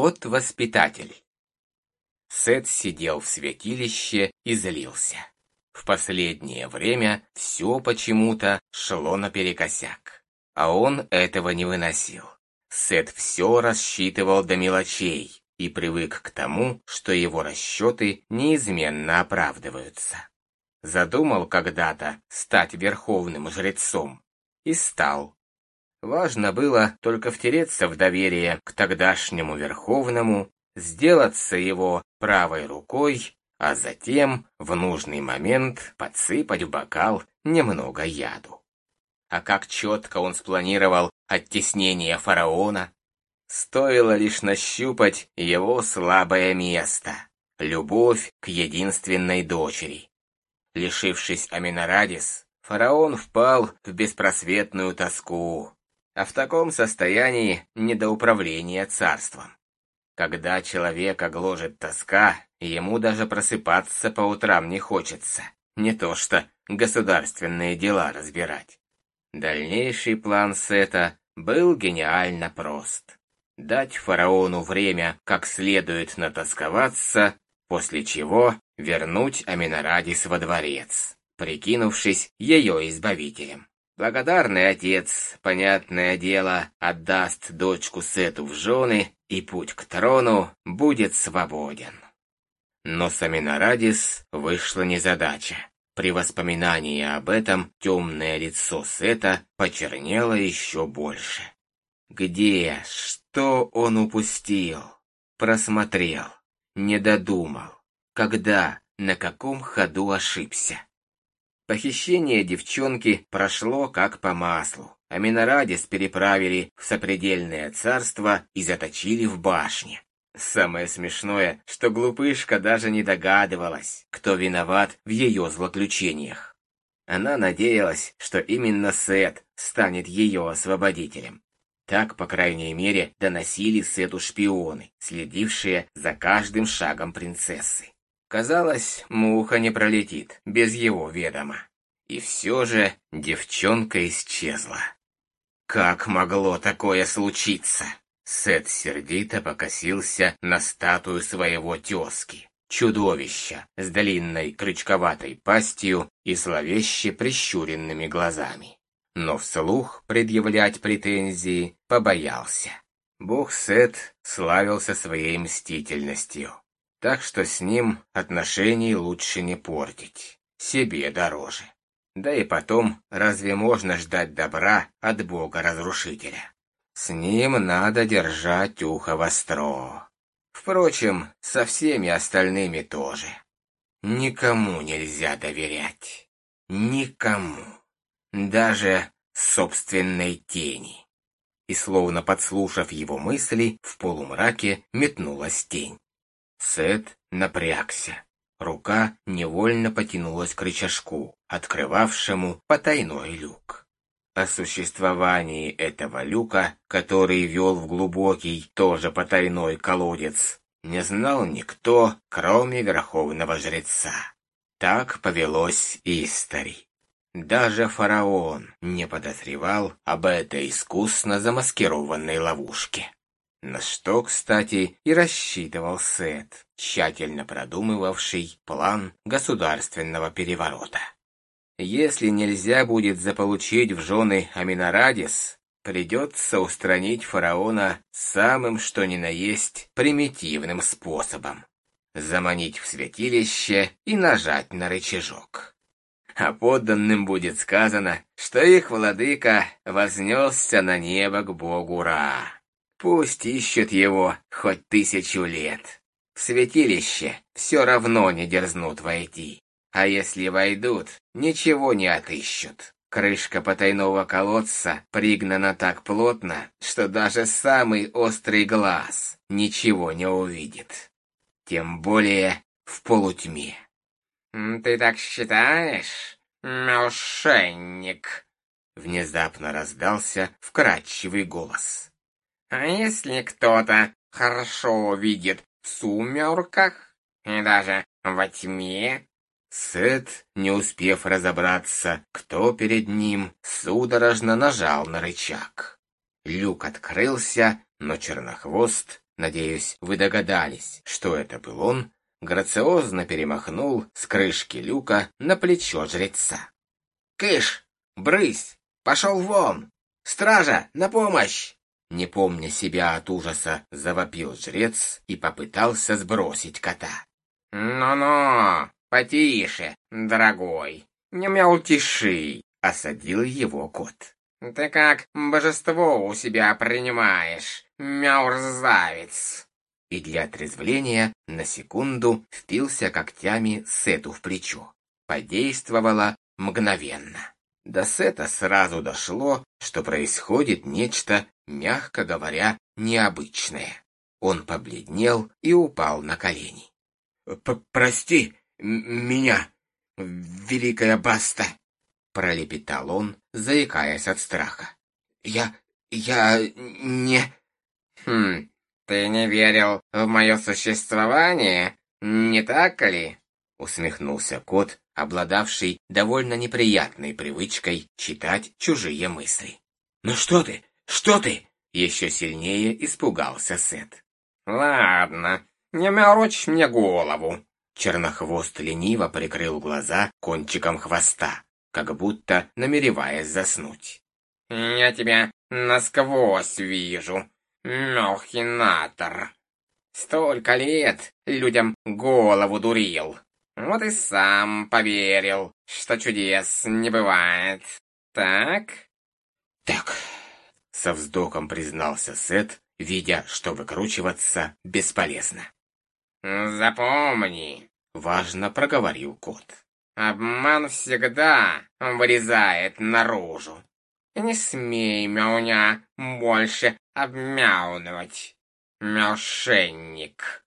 Кот-воспитатель. Сет сидел в святилище и злился. В последнее время все почему-то шло наперекосяк, а он этого не выносил. Сет все рассчитывал до мелочей и привык к тому, что его расчеты неизменно оправдываются. Задумал когда-то стать верховным жрецом и стал. Важно было только втереться в доверие к тогдашнему Верховному, сделаться его правой рукой, а затем в нужный момент подсыпать в бокал немного яду. А как четко он спланировал оттеснение фараона, стоило лишь нащупать его слабое место — любовь к единственной дочери. Лишившись Аминарадис, фараон впал в беспросветную тоску, а в таком состоянии не до управления царством. Когда человека гложет тоска, ему даже просыпаться по утрам не хочется, не то что государственные дела разбирать. Дальнейший план Сета был гениально прост. Дать фараону время как следует натосковаться, после чего вернуть Аминарадис во дворец, прикинувшись ее избавителем. Благодарный отец, понятное дело, отдаст дочку Сету в жены, и путь к трону будет свободен. Но с Аминарадис вышла незадача. При воспоминании об этом темное лицо Сета почернело еще больше. Где, что он упустил? Просмотрел, не додумал. Когда, на каком ходу ошибся? Похищение девчонки прошло как по маслу. А Минорадис переправили в сопредельное царство и заточили в башне. Самое смешное, что глупышка даже не догадывалась, кто виноват в ее злоключениях. Она надеялась, что именно Сет станет ее освободителем. Так, по крайней мере, доносили Сету шпионы, следившие за каждым шагом принцессы. Казалось, муха не пролетит без его ведома. И все же девчонка исчезла. Как могло такое случиться? Сет сердито покосился на статую своего тезки. Чудовища с длинной крючковатой пастью и зловеще прищуренными глазами. Но вслух предъявлять претензии побоялся. Бог Сет славился своей мстительностью так что с ним отношений лучше не портить, себе дороже. Да и потом, разве можно ждать добра от бога-разрушителя? С ним надо держать ухо востро. Впрочем, со всеми остальными тоже. Никому нельзя доверять. Никому. Даже собственной тени. И словно подслушав его мысли, в полумраке метнулась тень. Сет напрягся. Рука невольно потянулась к рычажку, открывавшему потайной люк. О существовании этого люка, который вел в глубокий, тоже потайной колодец, не знал никто, кроме верховного жреца. Так повелось Истори. Даже фараон не подозревал об этой искусно замаскированной ловушке. На что, кстати, и рассчитывал Сет, тщательно продумывавший план государственного переворота. Если нельзя будет заполучить в жены Аминарадис, придется устранить фараона самым что ни на есть примитивным способом. Заманить в святилище и нажать на рычажок. А подданным будет сказано, что их владыка вознесся на небо к богу Ра. Пусть ищут его хоть тысячу лет. В святилище все равно не дерзнут войти. А если войдут, ничего не отыщут. Крышка потайного колодца пригнана так плотно, что даже самый острый глаз ничего не увидит. Тем более в полутьме. «Ты так считаешь, мошенник?» Внезапно раздался вкрадчивый голос. А если кто-то хорошо видит в сумерках и даже во тьме? Сет, не успев разобраться, кто перед ним, судорожно нажал на рычаг. Люк открылся, но Чернохвост надеюсь, вы догадались, что это был он, грациозно перемахнул с крышки люка на плечо жреца. «Кыш! Брысь! Пошел вон! Стража, на помощь!» Не помня себя от ужаса, завопил жрец и попытался сбросить кота. «Ну-ну, потише, дорогой, не мялтиши!» — осадил его кот. «Ты как божество у себя принимаешь, мерзавец!» И для отрезвления на секунду впился когтями Сету в плечо. Подействовало мгновенно. До Сета сразу дошло, что происходит нечто, мягко говоря, необычное. Он побледнел и упал на колени. «Прости меня, великая Баста!» пролепетал он, заикаясь от страха. «Я... я не...» «Хм, ты не верил в мое существование, не так ли?» Усмехнулся кот, обладавший довольно неприятной привычкой читать чужие мысли. «Ну что ты? Что ты?» Еще сильнее испугался Сет. «Ладно, не морочь мне голову!» Чернохвост лениво прикрыл глаза кончиком хвоста, как будто намереваясь заснуть. «Я тебя насквозь вижу, мохинатор. Столько лет людям голову дурил. Вот и сам поверил, что чудес не бывает. Так?» «Так», — со вздохом признался Сет, видя, что выкручиваться бесполезно. «Запомни», — важно проговорил кот. Обман всегда вырезает наружу. Не смей мяуня больше обмяунывать, мошенник.